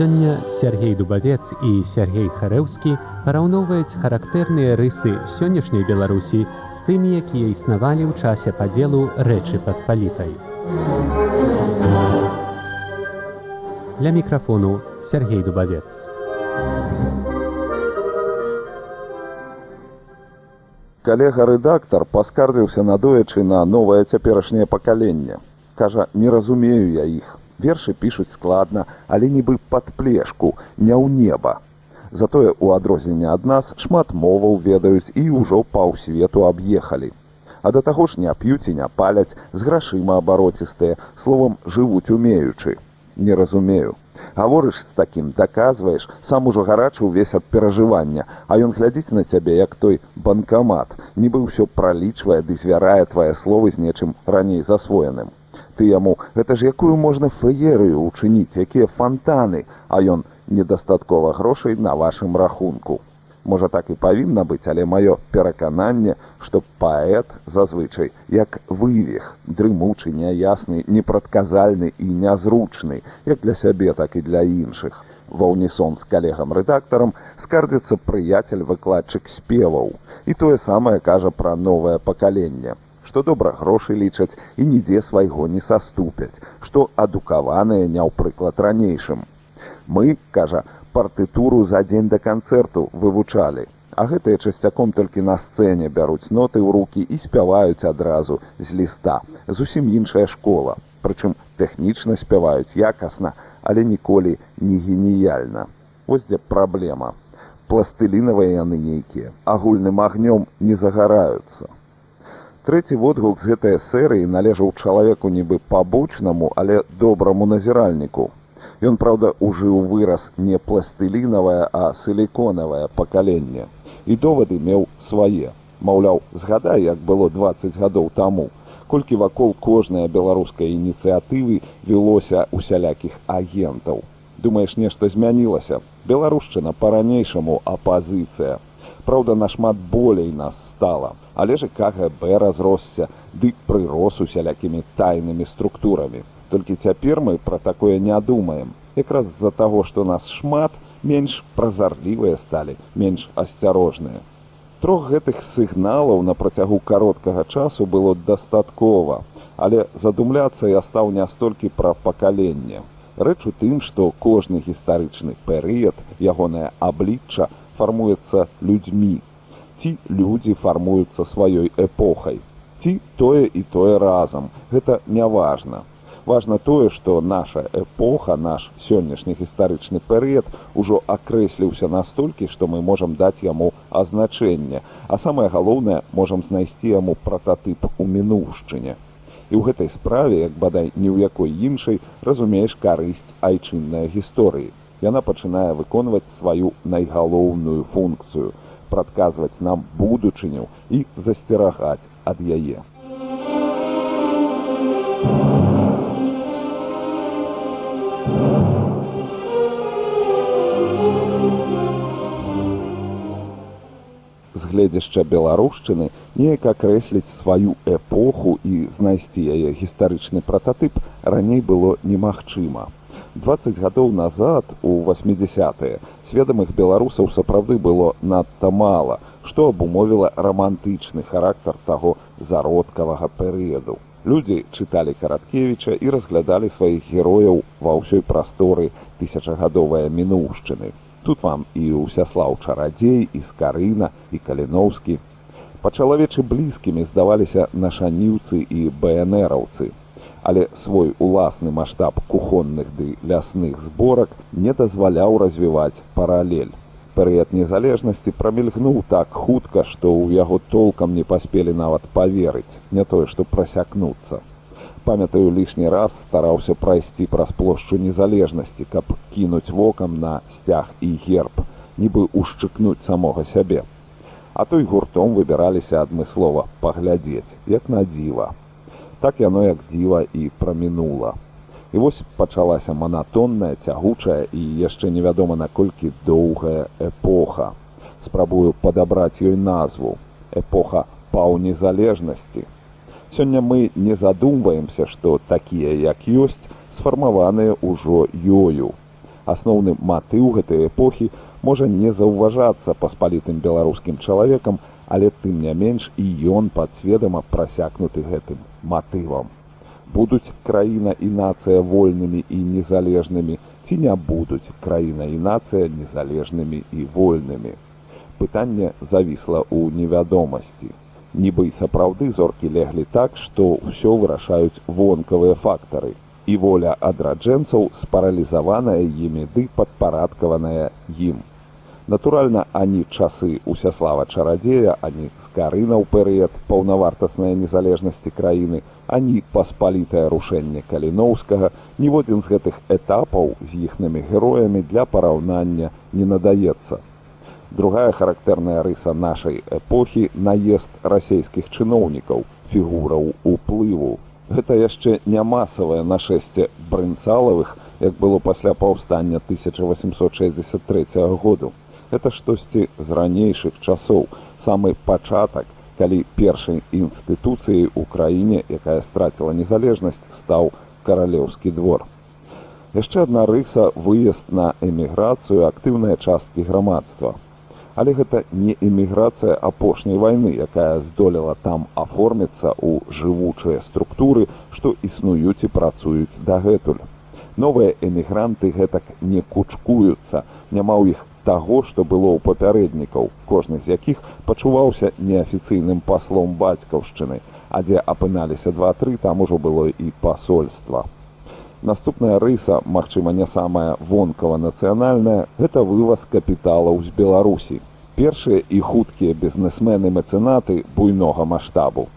Сёння Сергей Дубавец і Сергей Харэўскі параўноўваюць характэрныя рысы сённяшняй Беларусі з тымі, якія існавалі ў часе падзелу рэчы паспалітай. Для мікрафону Сергей Дубавец. Калега-рэдактар паскардзіўся надоечы на новае цяперашняе пакаленне. Кажа, не разумею я іх. Вершы пішуць складна, але нібы пад плешку, не ў неба. Затое у адрозненне ад нас шмат моваў ведаюць і ўжо паўсвету аб'ехалі. А да таго ж не п'юць і не паляць, з грашыма абароцістыя, словам жывуць умеючы. Не разумею. Гаворыш з такім, даказваеш, сам ужо гарачы ўвесь ад перажывання, а ён глядзіць на цябе як той банкамат, нібы ўсё пралічвае ды звярае твае словы з нечым раней засвоеным. Ты яму гэта ж якую можна феерыю учыніць, якія фантаны, а ён недастаткова грошай на вашым рахунку. Можа так і павінна быць, але маё перакананне, што паэт зазвычай як вывіх, дрымучы, няясны, непрадказальны і нязручны, як для сябе, так і для іншых. Ва ўнісон з калегам-рэдактарам скардзіцца прыяцель выкладчык спеваў. І тое самае кажа пра новае пакаленне, што добра грошы лічаць і нідзе свайго не саступяць, што адукаваныя не ў прыклад ранейшым. Мы, кажа, партытуру за дзень да канцэрту вывучалі. А гэтыя часцяком толькі на сцэне бяруць ноты ў рукі і спяваюць адразу з ліста. Зусім іншая школа. Прычым тэхнічна спяваюць якасна, але ніколі не геніяльна. Вось дзе праблема. Пластылінавыя яны нейкія. Агульным агнём не загараюцца. Трэці водгук з гэтай серыі належаў чалавеку нібы пабочнаму, але добраму назіральніку, Ён, праўда, ужыў выраз не пластылінавае, а сіліконавае пакаленне. І довады меў свае. Маўляў, згадай, як было 20 гадоў таму, колькі вакол кожнай беларускай ініцыятывы вілося усялякіх агентаў. Думаеш, нешта змянілася. Беларушчына па-ранейшаму апазіцыя. Праўда, нашмат болей нас стала, але ж КГБ разросся, ды прырос усялякімі тайнымі структурамі. Толькі цяпер мы пра такое не думаем. Якраз з-за таго што нас шмат менш празарлівыя сталі менш асцярожныя. Трох гэтых сігналаў на працягу кароткага часу было дастаткова. Але задумляцца я стаў не столькі пра пакаленне. Рэч у тым што кожны гістарычны перыяд ягонае аблічча фармуецца людзьмі ці людзі фармуюцца сваёй эпохай. Ці тое і тое разам. Гэта няважна. Важна тое што наша эпоха наш сённяшні гістарычны перыяд ужо акрэсліўся настолькі што мы можам даць яму азначэнне. А самае галоўнае можам знайсці яму прататып у мінуўшчыне. І ў гэтай справе як бадай ні ў якой іншай разумееш карысць айчыннай гісторыі яна пачынае выконваць сваю найгалоўную функцыю прадказваць нам будучыню і засцерагаць ад яе гледзяшча беларушчыны неяк акрэсліць сваю эпоху і знайсці яе гістарычны прататып раней было немагчыма. 20 гадоў назад у 80-е сведамых беларусаў сапраўды было надта мала, што абумовіла рамантычны характар таго зародкавага перыяду. Людзі чыталі караткевіча і разглядалі сваіх герояў ва ўсёй прасторы тысячагадовыя мінуўшчыны. Тут вам і ўсяслаў чарадзей і скарына і каліноўскі. Па-чалавечы блізкімі здаваліся нашаніўцы і бнраўцы. Але свой уласны маштаб кухонных ды лясных зборак не дазваляў развіваць паралель. Перыяд незалежнасці прамільгнуў так хутка, што ў яго толкам не паспелі нават паверыць, не тое, што прасякнуцца. Памятаю лішні раз стараўся прайсці праз плошчу незалежнасці каб кінуць вокам на сцяг і герб нібы ушчыкнуць самога сябе. А той гуртом выбіраліся адмыслова паглядзець як на дзіва так яно як дзіва і прамінула. І вось пачалася манатонная цягучая і яшчэ невядома наколькі доўгая эпоха. Спрабую падабраць ёй назву эпоха паўнезалежнасці. Сёння мы не задумваемся, што такія, як ёсць, сфармаваныя ўжо ёю. Асноўны матыў гэтай эпохі можа не заўважацца паспалітым беларускім чалавекам, але тым не менш і ён падсведама прасякнуты гэтым матывам. Будуць краіна і нацыя вольнымі і незалежнымі, ці не будуць краіна і нацыя незалежнымі і вольнымі. Пытанне завісла ў невядомасці. Нібы і сапраўды зоркі леглі так, што ўсё вырашаюць вонкавыя фактары. І воля адраджэнцаў спаралізаваная імі ды падпарадкаваная ім. Натуральна, ані часы Усяслава чарадзея, ані скарына ў перыяд паўнавартаснай незалежнасці краіны, ані паспалітае рушэнне каліноўскага, ніводзін з гэтых этапаў з іхнымі героямі для параўнання не надаецца. Другая характэрная рыса нашай эпохі наезд расійскіх чыноўнікаў, фігураў уплыву. Гэта яшчэ не масавае нашэсце брынцалавых, як было пасля паўстання 1863 году. Гэта штосьці з ранейшых часоў, самы пачатак, калі першай інстытуцыяй у краіне, якая страціла незалежнасць, стаў каралеўскі двор. Яшчэ адна рыса выезд на эміграцыю актыўныя часткі грамадства але гэта не эміграцыя апошняй вайны, якая здолела там аформіцца ў жывучыя структуры, што існуюць і працуюць дагэтуль. Новыя эмігранты гэтак не кучкуюцца, няма ў іх таго, што было ў папярэднікаў, кожны з якіх пачуваўся неафіцыйным паслом бацькаўшчыны, а дзе апыналіся два-тры, там ужо было і пасольства. Наступная рыса, магчыма, не самая вонкава нацыянальная, гэта вываз капіталаў з Беларусі. Першыя і хуткія бізнесмены мецэнаты буйнога маштабу.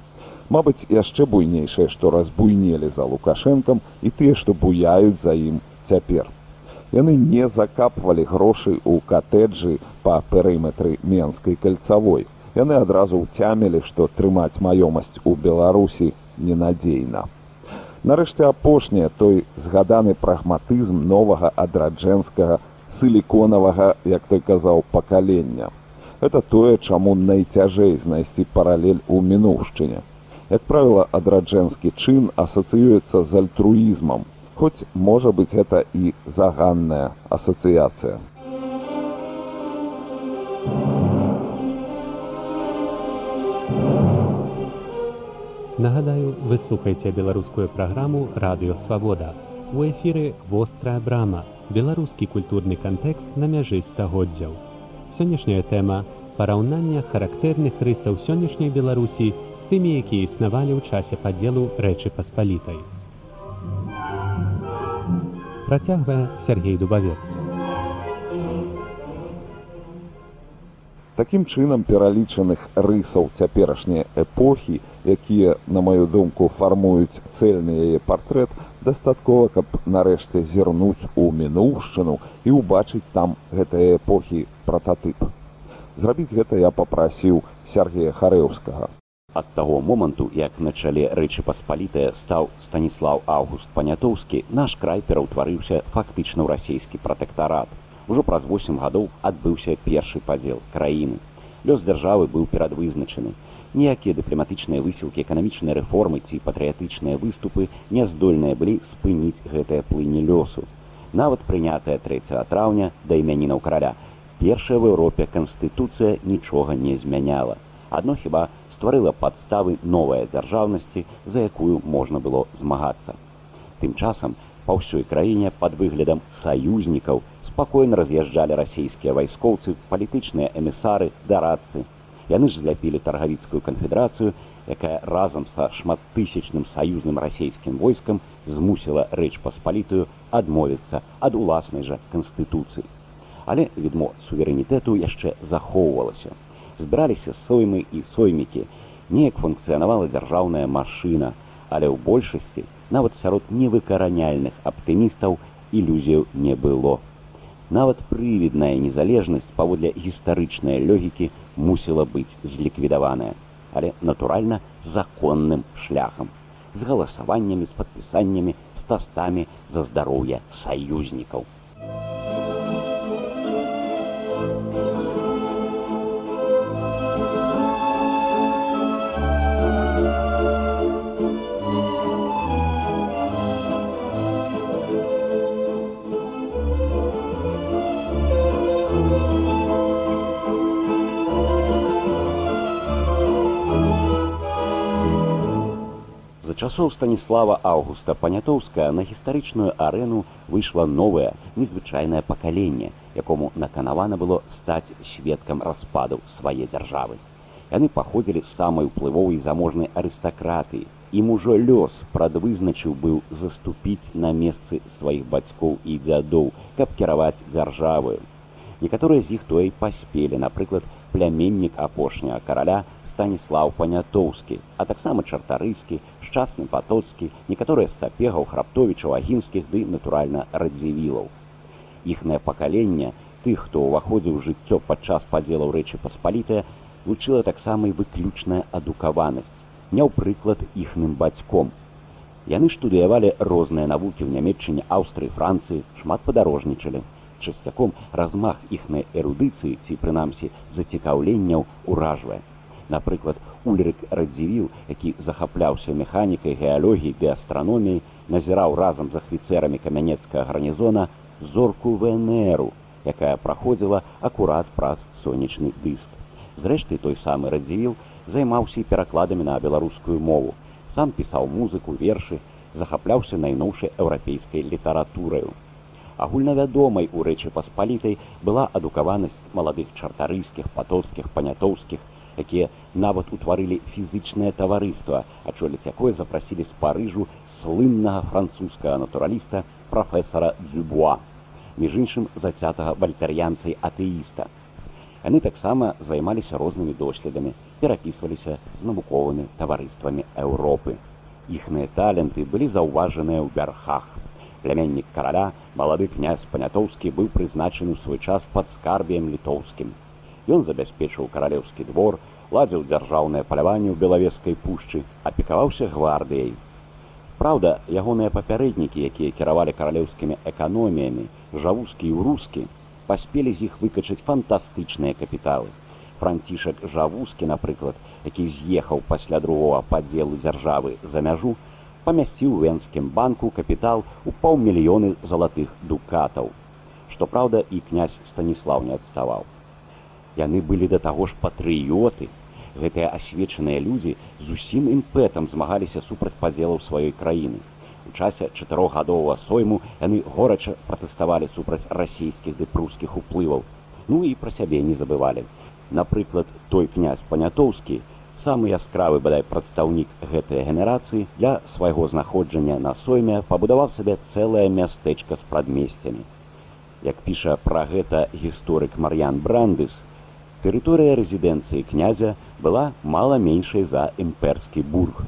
Мабыць, яшчэ буйнейшае, што разбуйнелі за лукашэнкам і тыя, што буяюць за ім цяпер. Яны не закапвалі грошы ў катэджы па перыметры менскай кальцавой. Яны адразу ўцямілі, што трымаць маёмасць у Беларусі ненадзейна. Нарэшце апошняе той згаданы прагматызм новага адраджэнскага сіліконавага, як той казаў пакалення. Это тое, чаму найцяжэй знайсці паралель у мінуўшчыне. Як правіла, адраджэнскі чын асацыюецца з альтруізмам, хоць можа быць гэта і заганная асацыяцыя. Нагадаю, вы слухаеце беларускую праграму радыёвабода. У эфіры вострая брама, беларускі культурны кантэкст на мяжы стагоддзяў. Сённяшняя тэма параўнання характэрных рысаў сённяшняй Беларусі з тымі, якія існавалі ў часе падзелу рэчы паспалітай. Працягвае Сергей Дубавец. Такім чынам пералічаных рысаў цяперашняй эпохі, якія, на маю думку, фармуюць цэльны яе партрэт, дастаткова, каб нарэшце зірнуць у мінуўшчыну і ўбачыць там гэтыя эпохі прататып. Зрабіць гэта я папрасіў Сергея Харэўскага. Ад таго моманту, як на чале рэчы паспалітая стаў Станіслав Аўгуст Панятоўскі, наш край пераўтварыўся фактычна ў расійскі пратэктарат Ужо праз 8 гадоў адбыўся першы падзел краіны. Лёс дзяржавы быў перадвызначаны. Ніякія дыпламатычныя высілкі эканамічнай рэформы ці патрыятычныя выступы не здольныя былі спыніць гэтае плыні лёсу. Нават прынятая 3 траўня да імянінаў караля. Першая в Еўропе канстытуцыя нічога не змяняла. Адно хіба стварыла падставы новай дзяржаўнасці, за якую можна было змагацца. Тым часам па ўсёй краіне пад выглядам саюзнікаў спакойна раз'язджалі расійскія вайскоўцы, палітычныя эмісары, дарадцы. Яны ж зляпілі таргавіцкую канфедэрацыю, якая разам са шматтысячным саюзным расійскім войскам змусіла рэч паспалітую адмовіцца ад уласнай жа канстытуцыі. Але відмо суверэнітэту яшчэ захоўвалася. Збіраліся соймы і соймікі. Неяк функцыянавала дзяржаўная машына, але ў большасці нават сярод невыкараняльных аптымістаў ілюзію не было нават прывідная незалежнасць паводле гістарычнай лёгікі мусіла быць зліквідаваная, але натуральна законным шляхам з галасаваннямі з падпісаннямі з тастамі за здароўе саюзнікаў. Часоў станіслава августа панятоўска на гістарычную арэну выйшла новае незвычайнае пакаленне якому наканавана было стаць сведкам распаду свае дзяржавы. Яны паходзілі з самай уплывовай заможнай арыстакраты ім ужо лёс прадвызначыў быў заступіць на месцы сваіх бацькоў і дзядоў каб кіраваць дзяржавы некаторыя з іх той паспелі напрыклад пляменнік апошняга караля станіслав панятоўскі а таксама чартарыскі шчасны патоцкі некаторыя з сапегаў храптовічаў агінскіх ды натуральна радзівілаў іхнае пакаленне тых хто ўваходзіў жыццё падчас падзелаў рэчы паспалітая вучыла таксама і выключная адукаванасць не ў прыклад іхным бацьком яны штудыявалі розныя навукі ў нямметчыне аўстрыі францыі шмат падарожнічалі часцяком размах іхнай эрудыцыі ці прынамсі зацікаўленняў уражвае. Напрыклад ульрык радзівіл які захапляўся механікай геалогіі ды астраноміі назіраў разам з афіцэрамі камянецкага гарнізона зорку внру якая праходзіла акурат праз сонечны дыск. Зрэшты той самы радзівіл займаўся і перакладамі на беларускую мову. Сам пісаў музыку вершы захапляўся найноўшай еўрапейскай літаратураю. Агульнавядомай у рэчы паспалітай была адукаванасць маладых чартарыйскіх патоўскіх панятоўскіх якія нават утварылі фізычнае таварыства адчоліць якое запрасілі з парыжу слыннага французскага натураліста прафесара дзюбуа між іншым зацятага вальтар'янцай атэіста. Яны таксама займаліся рознымі доследамі перапісваліся з навуковымі таварыствамі еўропы. Іхныя таленты былі заўважаныя ў вярхах. Племяннік караля малады князь панятоўскі быў прызначаны ў свой час пад скарбіем літоўскім ён забяспечыў каралеўскі двор ладзіў дзяржаўнае паляванне ў белавескай пушчы апекаваўся гвардыяй. Праўда ягоныя папярэднікі якія кіравалі каралеўскімі эканоміямі жавускі і рускі паспелі з іх выкачаць фантастычныя капіталы. Францішак жавускі напрыклад які з'ехаў пасля другого падзелу дзяржавы за мяжу памясціў венскім банку капітал у паўмільёны залатых дукатаў. Што праўда і князь станіслав не адставаў яны былі да таго ж патрыёты. Гэтыя асвечаныя людзі зусім імпэтам змагаліся супраць падзелаў сваёй краіны. У часе чатырохгадовага сойму яны горача пратэставалі супраць расійскіх ды прускіх уплываў. Ну і пра сябе не забывалі. Напрыклад той князь панятоўскі самы яскравы бадай прадстаўнік гэтай генерацыі для свайго знаходжання на сойме пабудаваў сабе цэлае мястэчка з прадмесцямі. Як піша пра гэта гісторык Мар'ян Брандыс, тэрыторыя рэзідэнцыі князя была мала меншай за імперскі бург.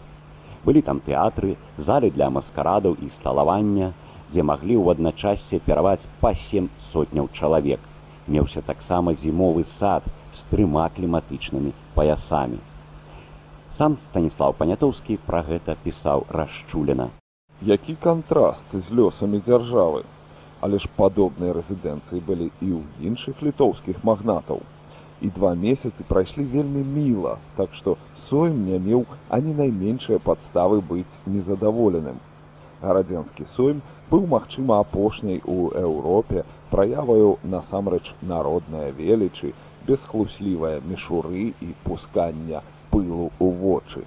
Былі там тэатры, залі для маскарадаў і сталавання, дзе маглі ў адначассе пераваць па сем сотняў чалавек. Меўся таксама зімовы сад з трыма кліматычнымі паясамі. Сам станіслав панятоўскі пра гэта пісаў расчулена які кантраст з лёсамі дзяржавы але ж падобныя рэзідэнцыі былі і ў іншых літоўскіх магнатаў і два месяцы прайшлі вельмі міла так што сойм не меў ані найменшыя падставы быць незадаволеным гарадзенскі сойм быў магчыма апошняй у еўропе праяваю насамрэч народныя велічы бесхлуслівая мішуры і пускання пылу у вочы.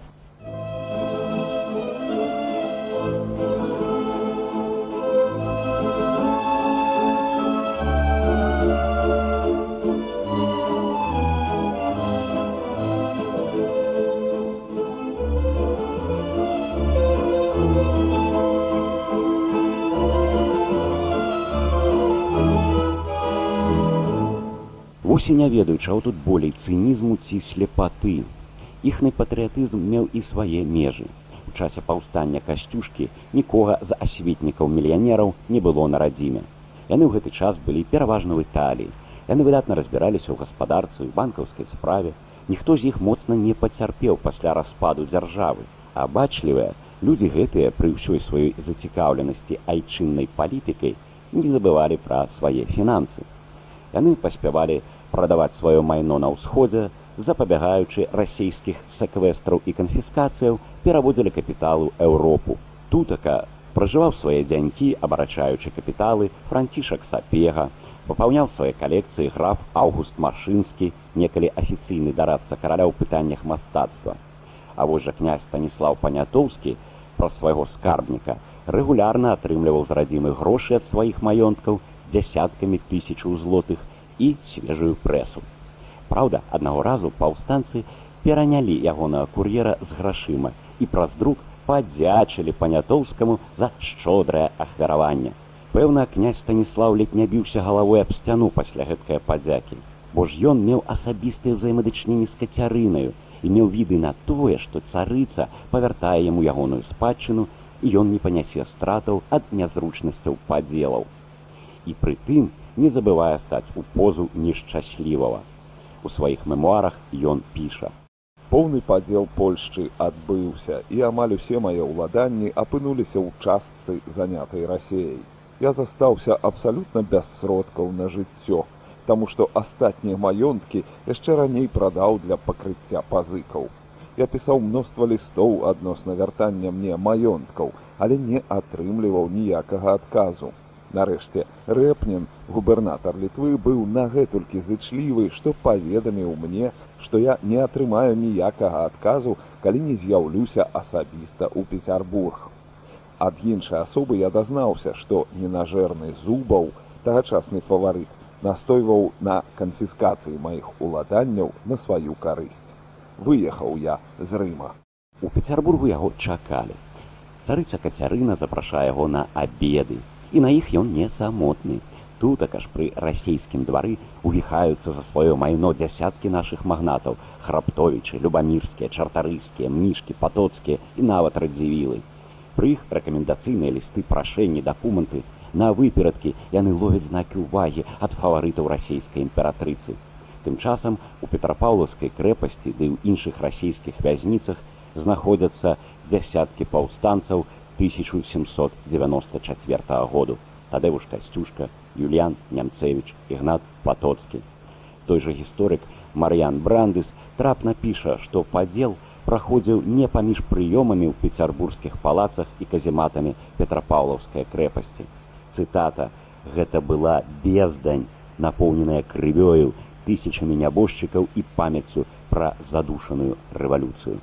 І не ведаю, чаго тут болей цынізму ці сляпаты іхны патрыятызм меў і свае межы. У часе паўстання касцюшкі нікога з асветнікаў мільянераў не было на радзіме. Яны ў гэты час былі пераважна в італіі. Яны выдатна разбіраліся ў гаспадарцы і банкаўскай справе. Ніхто з іх моцна не пацярпеў пасля распаду дзяржавы, а бачлівыя людзі гэтыя пры ўсёй сваёй зацікаўленасці айчыннай палітыкай не забывалі пра свае фінансы. Яны паспявалі прадаваць сваё майно на ўсходзе, запабягаючы расійскіх саквестраў і канфіскацыяў пераводзілі капіталу Еўропу. Тутака пражываў свае дзянькі, абарачаючы капіталы францішак сапега, папаўняў свае калекцыі граф Аўгуст Машынскі, некалі афіцыйны дарацца караля ў пытаннях мастацтва. А вось жа князь станіслав панятоўскі праз свайго скарбніка, рэгулярна атрымліваў з радзімы грошы ад сваіх маёнткаў дзясяткамі тысячаў злотых і свежую прэсу. Праўда, аднаго разу паўстанцы перанялі ягонага кур'ера з грашыма і праз друк падзячылі панятоўскаму за шчодрае ахвяраванне. Пэўна, князь станіслав ледь не біўся галавой аб сцяну пасля гэткае падзякі, бо ж ён меў асабістыя ўзаемадычненні з кацярынаю і меў віды на тое, што царыца павяртае яму ягоную спадчыну і ён не панясе стратаў ад нязручнасцяў падзелаў. І прытым не забывае стаць у позу нешчаслівага. У сваіх мемуарах ён піша: Поўны падзел Польшчы адбыўся, і амаль усе мае ўладанні апынуліся ў частцы занятай рассеяй. Я застаўся абсалютна без сродкаў на жыццё, таму што астатнія маёнткі яшчэ раней прадаў для пакрыцця пазыкаў. Я пісаў мноства лістоў адносна вяртання мне маёнткаў, але не атрымліваў ніякага адказу. Нарэшце рэпнін губернатар літвы быў нагэтулькі зычлівы што паведаміў мне што я не атрымаю ніякага адказу калі не з'яўлюся асабіста ў пецярбург. Ад іншай асобы я дазнаўся што ненажэрны зубаў тагачасны фаварыт настойваў на канфіскацыі маіх уладанняў на сваю карысць. Выехаў я з рыма. У пецярбургу яго чакалі. Царыца кацярына запрашае яго на абеды і на іх ён не самотны. Тутак аж пры расійскім двары увіхаюцца за сваё майно дзясяткі нашых магнатаў, храптовічы, любамірскія, чартарыйскія, мнішкі, патоцкія і нават радзівілы. Пры іх рэкамендацыйныя лісты прашэнні дакументы на выперадкі яны ловяць знакі ўвагі ад фаварытаў расійскай імператрыцы. Тым часам у петрапаўлаўскай крэпасці ды ў іншых расійскіх вязніцах знаходзяцца дзясяткі паўстанцаў, 1794 году Тадеуш Касцюшка, Юліан Нямцевич, Ігнат Патоцкі. Той жа гісторык Мар'ян Брандыс трапна піша, што падзел праходзіў не паміж прыёмамі ў пецярбургскіх палацах і казематамі Петрапаўлаўскай крэпасці. Цытата: Гэта была бездань, напоўненая крывёю тысячамі нябожчыкаў і памяццю пра задушаную рэвалюцыю.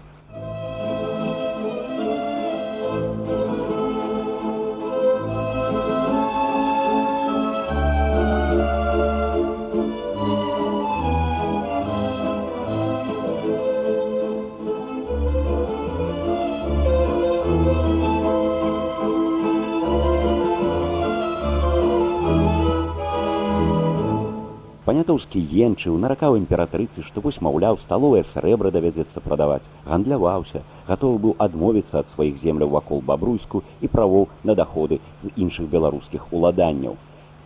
Панятоўскі енчыў наракаў імператрыцы, што вось маўляў сталовае срэбра давядзецца прадаваць, гандляваўся, гатовы быў адмовіцца ад сваіх земляў вакол бабруйску і правоў на даходы з іншых беларускіх уладанняў.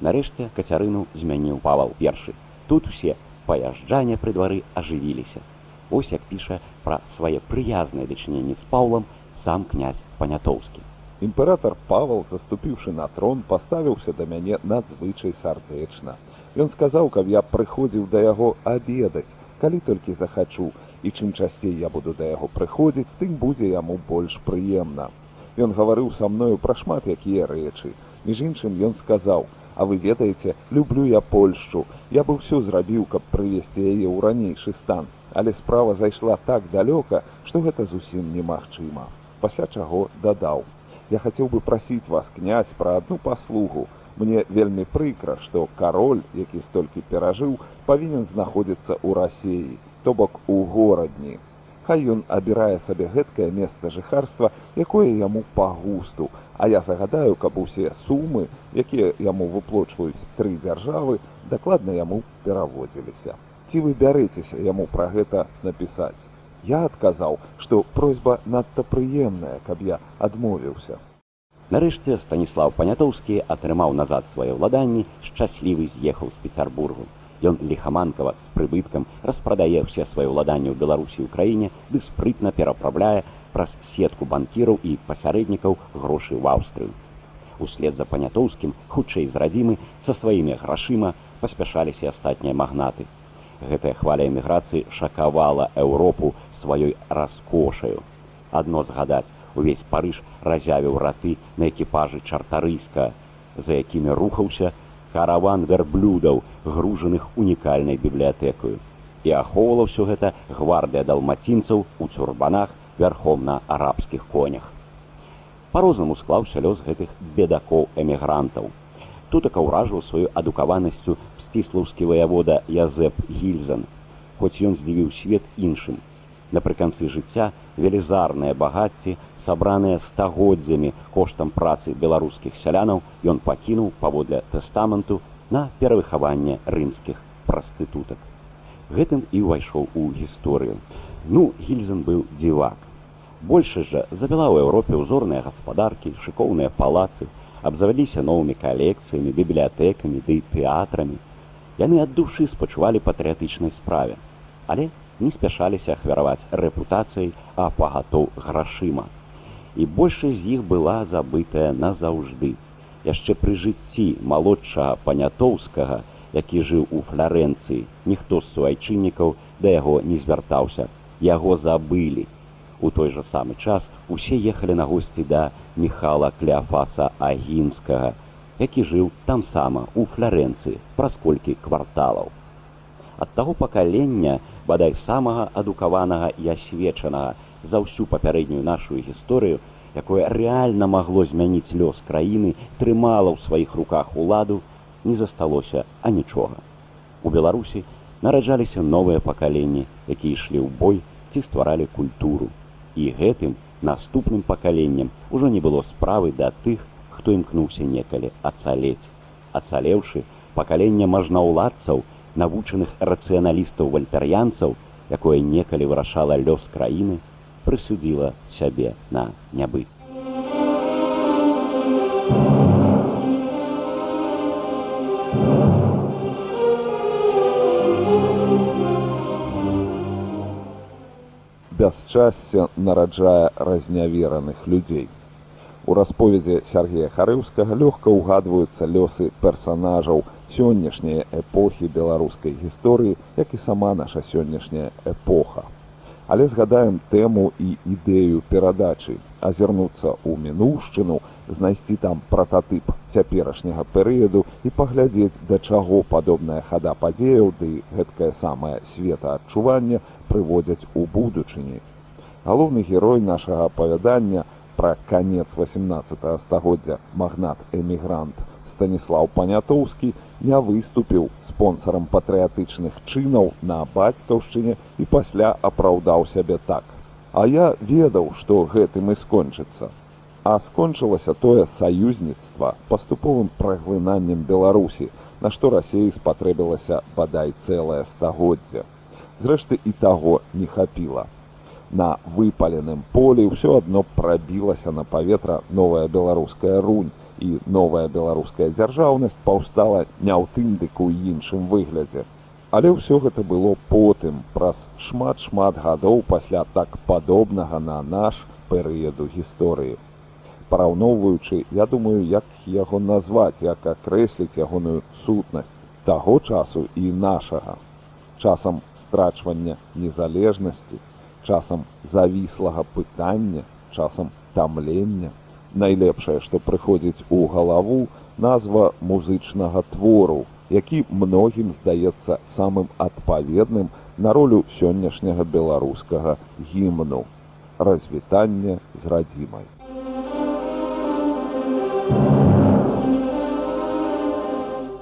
Нарэшце кацярыну змяніў павал першы. Тут усе паязджання пры двары ажывіліся. Вось як піша пра свае прыязныя дачыненні з паўлам сам князь панятоўскі. Імператор Павал, заступіўшы на трон, паставіўся да мяне надзвычай сардэчна. Ён сказаў, каб я прыходзіў да яго абедаць, калі толькі захачу, і чым часцей я буду да яго прыходзіць, тым будзе яму больш прыемна. Ён гаварыў са мною пра шмат якія рэчы. Між іншым ён сказаў: « А вы ведаеце, люблю я Польшчу. Я бы ўсё зрабіў, каб прывесці яе ў ранейшы стан. Але справа зайшла так далёка, што гэта зусім немагчыма. Пасля чаго дадаў. Я хацеў бы прасіць вас князь пра адну паслугу, Мне вельмі прыкра, што кароль, які столькі перажыў, павінен знаходзіцца ў рассеі, то бок у горадні. Хай ён абірае сабе гэткае месца жыхарства, якое яму па густу, А я загадаю, каб усе сумы, якія яму выплочваюць тры дзяржавы, дакладна яму пераводзіліся. Ці вы бярэцеся яму пра гэта напісаць. Я адказаў, што просьба надта прыемная, каб я адмовіўся. Нарэшце станіслав панятоўскі атрымаў назад свае ўладанні шчаслівы з'ехаў з пецярбургу. Ён лихаманкава з прыбыткам распрадае ўсе свае ўладанні ў беларусі ў краіне ды спрытна перапраўляе праз сетку банкіраў і пасярэднікаў грошы ў аўстрыю. Услед за панятоўскім хутчэй з радзімы са сваімі грашыма паспяшаліся астатнія магнаты. Гэтая хваля эміграцыі шакавала еўропу сваёй раскошаю. Адно згадаць увесь парыж разявіў раты на экіпажы чартарыска, за якімі рухаўся караван вярблюдаў, гружаных унікальнай бібліятэкаю. І ахоўвала ўсё гэта гвардыя далмацінцаў у цюрбанах вярхом на арабскіх конях. Па-рознаму склаўся лёс гэтых бедакоў эмігрантаў. Тутака ўражваў сваю адукаванасцю сціслаўскі ваявода Язэп Гільзан, хоць ён здзівіў свет іншым. Напрыканцы жыцця велізарныя багацці, сабраныя стагоддзямі коштам працы беларускіх сялянаў, ён пакінуў паводле тэстаменту на перавыхаванне рымскіх прастытутак. Гэтым і ўвайшоў у гісторыю. Ну, гільзен быў дзівак. Большасць жа завяла ў Еўропе ўзорныя гаспадаркі, шыкоўныя палацы, абзавяліся новымі калекцыямі, бібліятэкамі ды тэатрамі. Яны ад душы спачувалі патрыятычнай справе, але не спяшаліся ахвяраваць рэпутацыяй, а пагатоў грашыма. І большасць з іх была забытая назаўжды. Яшчэ пры жыцці малодшага панятоўскага, які жыў у флярэнцыі, ніхто з суайчыннікаў да яго не звяртаўся, яго забылі. У той жа самы час усе ехалі на госці да Михала Кляфаса Агінскага, які жыў там сама у флярэнцыі праз колькі кварталаў. Ад таго пакалення бадай самага адукаванага і асвечанага за ўсю папярэднюю нашу гісторыю, якое рэальна магло змяніць лёс краіны, трымала ў сваіх руках уладу, не засталося анічога. У Беларусі нараджаліся новыя пакаленні, якія ішлі ў бой ці стваралі культуру. І гэтым наступным пакаленнем ужо не было справы да тых, хто імкнуўся некалі ацалець. Ацалеўшы пакаленне мажнаўладцаў, навучаных рацыяналістаў вальтарыянцаў, якое некалі вырашала лёс краіны, прысудзіла сябе на нябыт. бясчасце нараджае разнявераных людзей. У расповедзе Сергея Харыўскага лёгка ўгадваюцца лёсы персанажаў сённяшняй эпохі беларускай гісторыі, як і сама наша сённяшняя эпоха. Але згадаем тэму і ідэю перадачы, азірнуцца ў мінуўшчыну, знайсці там прататып цяперашняга перыяду і паглядзець, да чаго падобная хада падзеяў ды гэткае самае светаадчуванне прыводзяць у будучыні. Галоўны герой нашага апавядання пра канец 18 стагоддзя магнат эмігрант Станіслаў Панятоўскі не выступіў спонсарам патрыятычных чынаў на бацькаўшчыне і пасля апраўдаў сябе так. А я ведаў, што гэтым і скончыцца. А скончылася тое саюзніцтва паступовым праглынаннем беларусі на што рассеі спатрэбілася бадай цэлае стагоддзя зрэшты і таго не хапіла на выпаленым полі ўсё адно прабілася на паветра новая беларуская рунь і новая беларуская дзяржаўнасць паўстала не ў тындыку іншым выглядзе. Але ўсё гэта было потым праз шмат шмат гадоў пасля так падобнага на наш перыяду гісторыі. Параўноўваючы я думаю як яго назваць як акрэсліць ягоную сутнасць таго часу і нашага. Часам страчвання незалежнасці часам завіслага пытання часам тамлення. Найлепшае што прыходзіць у галаву назва музычнага твору які многім здаецца самым адпаведным на ролю сённяшняга беларускага гімну. Развітання з радзімай.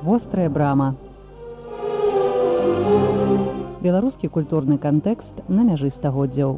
Вострая брама беларускі культурны кантэкст на мяжы стагоддзяў